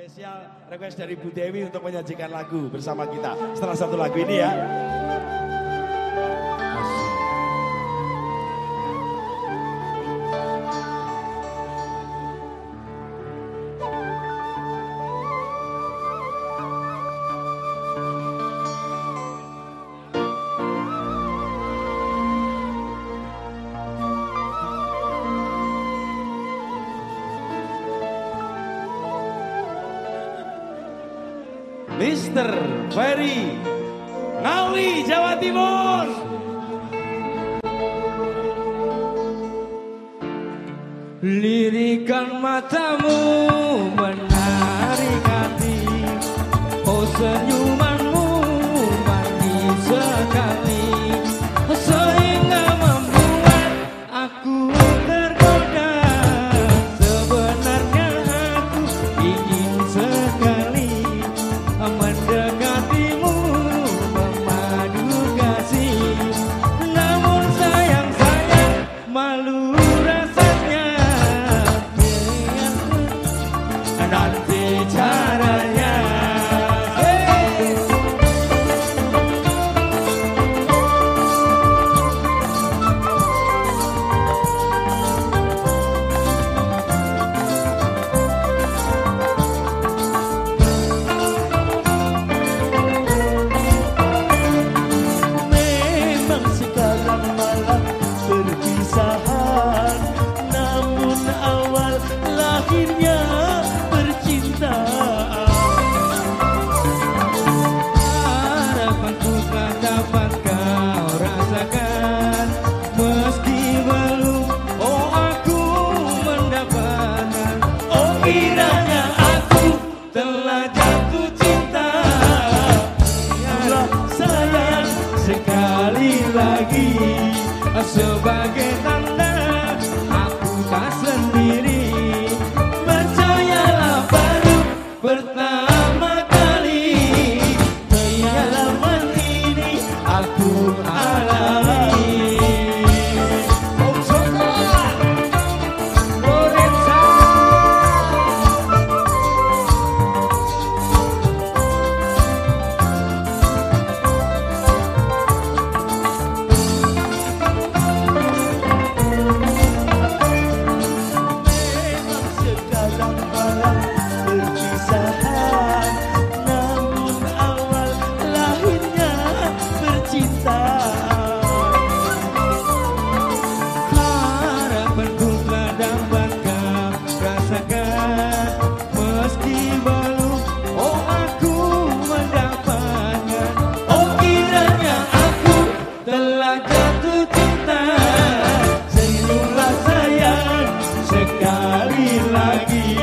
Spesial request dari Bu Dewi untuk menyajikan lagu bersama kita. Setelah satu lagu ini ya. Mr. Ferry Ngawi Jawa Timur Lirikan matamu menarik hati Oh senyum Not. kembali lagi sebagai tanda jatuh cinta Senyumlah sayang sekali lagi.